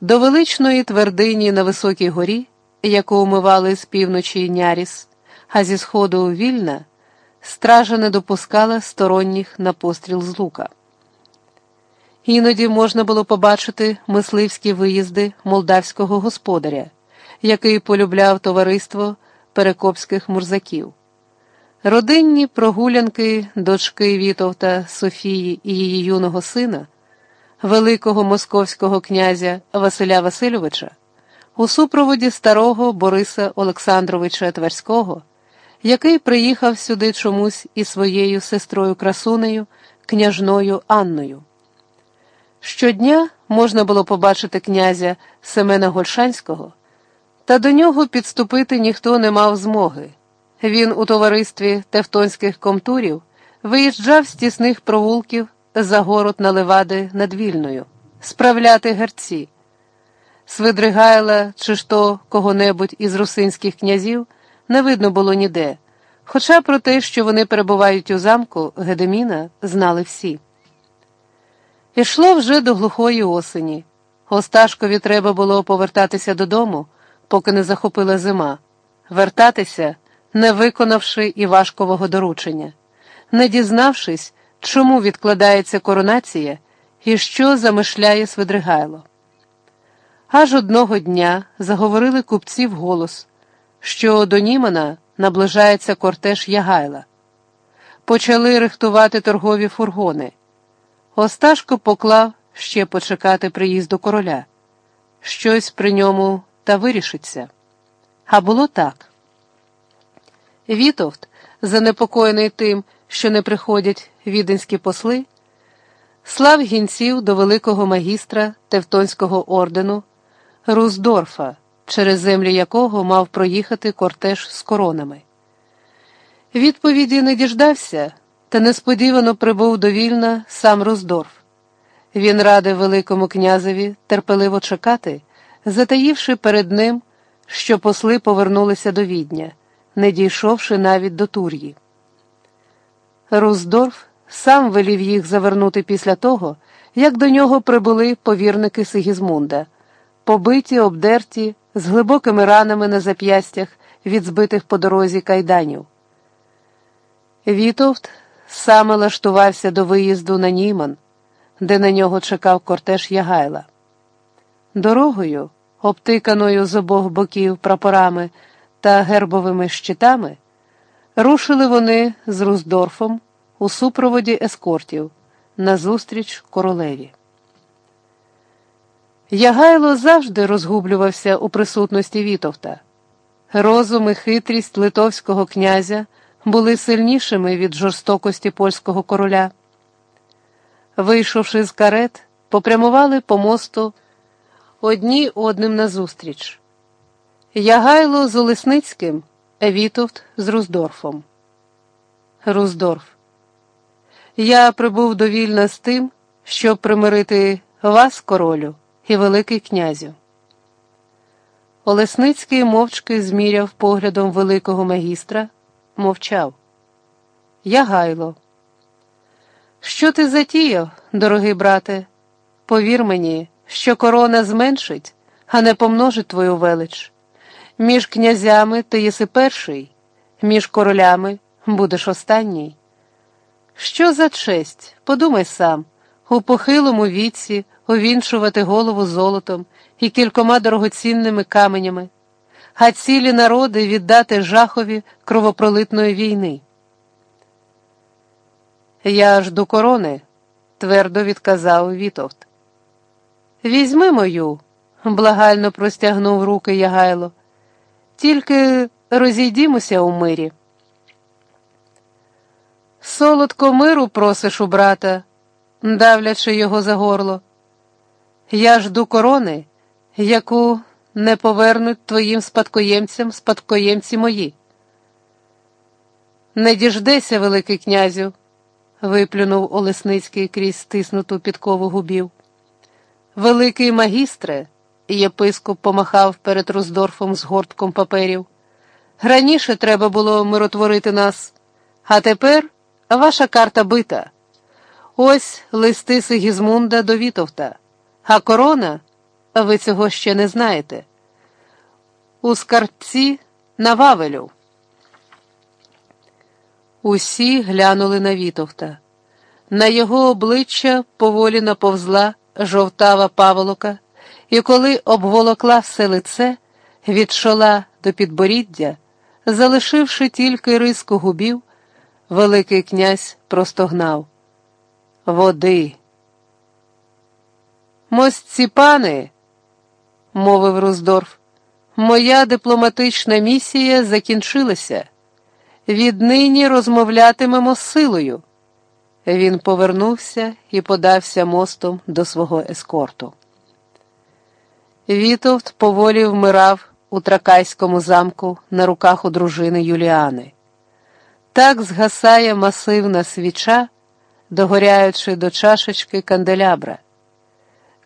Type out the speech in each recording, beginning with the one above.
до величної твердині на високій горі, яку умивали з півночі Няріс, а зі сходу вільна, стража не допускала сторонніх на постріл з лука. Іноді можна було побачити мисливські виїзди молдавського господаря, який полюбляв товариство перекопських мурзаків. Родинні прогулянки дочки Вітовта Софії і її юного сина, великого московського князя Василя Васильовича, у супроводі старого Бориса Олександровича Тверського, який приїхав сюди чомусь із своєю сестрою красунею, княжною Анною. Щодня можна було побачити князя Семена Гольшанського, та до нього підступити ніхто не мав змоги. Він у товаристві тевтонських комтурів виїжджав з тісних провулків за город на левади над Вільною, справляти герці. Свидригайла чи ж то кого-небудь із русинських князів не видно було ніде, хоча про те, що вони перебувають у замку Гедеміна, знали всі. Ішло вже до глухої осені. Осташкові треба було повертатися додому, поки не захопила зима, вертатися, не виконавши Івашкового доручення, не дізнавшись, чому відкладається коронація і що замишляє Свидригайло. Аж одного дня заговорили купці вголос, що до Німана наближається кортеж Ягайла. Почали рихтувати торгові фургони. Осташко поклав ще почекати приїзду короля. Щось при ньому та вирішиться. А було так. Вітовт, занепокоєний тим, що не приходять віденські посли, слав гінців до великого магістра Тевтонського ордену Руздорфа, через землі якого мав проїхати кортеж з коронами. Відповіді не діждався, та несподівано прибув до Вільна сам Руздорф. Він радив Великому князеві терпеливо чекати, затаївши перед ним, що посли повернулися до відня, не дійшовши навіть до Тур'ї. Руздорф сам велів їх завернути після того, як до нього прибули повірники Сигізмунда, побиті, обдерті, з глибокими ранами на зап'ястях від збитих по дорозі кайданів. Вітовт саме лаштувався до виїзду на Німан, де на нього чекав кортеж Ягайла. Дорогою, обтиканою з обох боків прапорами та гербовими щитами, рушили вони з Руздорфом у супроводі ескортів назустріч королеві. Ягайло завжди розгублювався у присутності Вітовта. Розум і хитрість литовського князя були сильнішими від жорстокості польського короля. Вийшовши з карет, попрямували по мосту одні одним назустріч. Ягайло з Олесницьким, Вітовт з Руздорфом. Руздорф. Я прибув до Вільна з тим, щоб примирити вас, королю, і Великий князю. Олесницький мовчки зміряв поглядом великого магістра, мовчав. Ягайло. Що ти затіяв, дорогий брате? Повір мені, що корона зменшить, а не помножить твою велич. Між князями ти єси перший, між королями будеш останній. Що за честь? Подумай сам, у похилому віці увінчувати голову золотом і кількома дорогоцінними каменями, а цілі народи віддати жахові кровопролитної війни. Я жду корони, твердо відказав Вітовт. Візьми мою, благально простягнув руки Ягайло, тільки розійдімося у мирі. Солодко миру просиш у брата, давлячи його за горло. Я жду корони, яку не повернуть твоїм спадкоємцям спадкоємці мої. Не діждеся, Великий князю, виплюнув Олесницький крізь стиснуту підкову губів. Великий магістре, єпископ помахав перед Роздорфом з гортком паперів. Раніше треба було миротворити нас, а тепер ваша карта бита. Ось листи Сигізмунда до Вітовта, а корона ви цього ще не знаєте. У скарбці на Вавелю. Усі глянули на Вітовта. На його обличчя поволі наповзла жовтава паволока, і коли обволокла все лице, від шола до підборіддя, залишивши тільки риску губів, Великий князь простогнав. Води. Мосці пани, мовив Руздорф, моя дипломатична місія закінчилася. Віднині розмовлятимемо з силою. Він повернувся і подався мостом до свого ескорту. Вітовт поволі вмирав у Тракайському замку на руках у дружини Юліани. Так згасає масивна свіча, догоряючи до чашечки канделябра.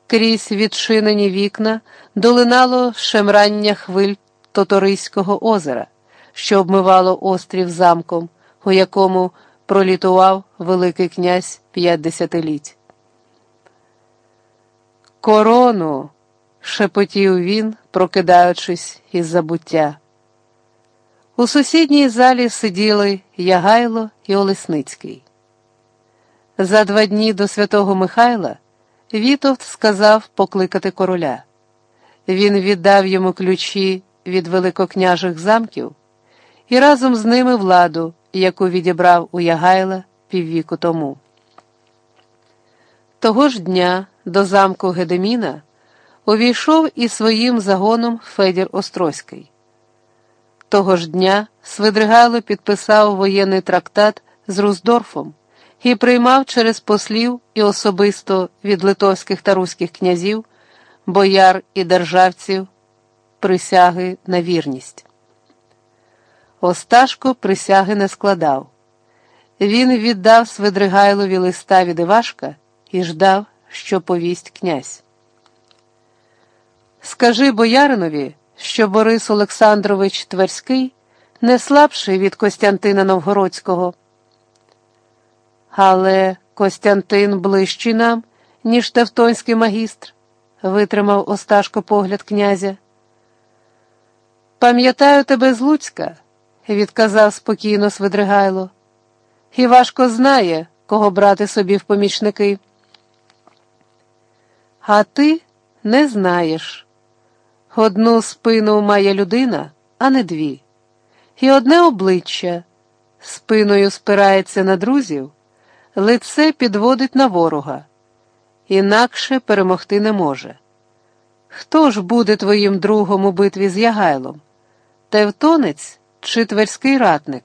Крізь відчинені вікна долинало шемрання хвиль Тоториського озера, що обмивало острів замком, у якому пролітував Великий князь п'ять десятиліть. Корону. Шепотів він, прокидаючись із забуття. У сусідній залі сиділи Ягайло і Олесницький. За два дні до святого Михайла Вітовт сказав покликати короля. Він віддав йому ключі від великокняжих замків і разом з ними владу, яку відібрав у Ягайла піввіку тому. Того ж дня до замку Гедеміна увійшов із своїм загоном Федір Острозький. Того ж дня Свидригайло підписав воєнний трактат з Руздорфом і приймав через послів і особисто від литовських та руських князів, бояр і державців присяги на вірність. Осташко присяги не складав. Він віддав Свидригайлові листа від Івашка і ждав, що повість князь. Скажи бояринові що Борис Олександрович Тверський не слабший від Костянтина Новгородського. Але Костянтин ближчий нам, ніж Тевтонський магістр, витримав Осташко погляд князя. Пам'ятаю тебе з Луцька, відказав спокійно Свидригайло, і важко знає, кого брати собі в помічники. А ти не знаєш. Одну спину має людина, а не дві, і одне обличчя спиною спирається на друзів, лице підводить на ворога, інакше перемогти не може. Хто ж буде твоїм другом у битві з Ягайлом? Тевтонець чи тверський ратник?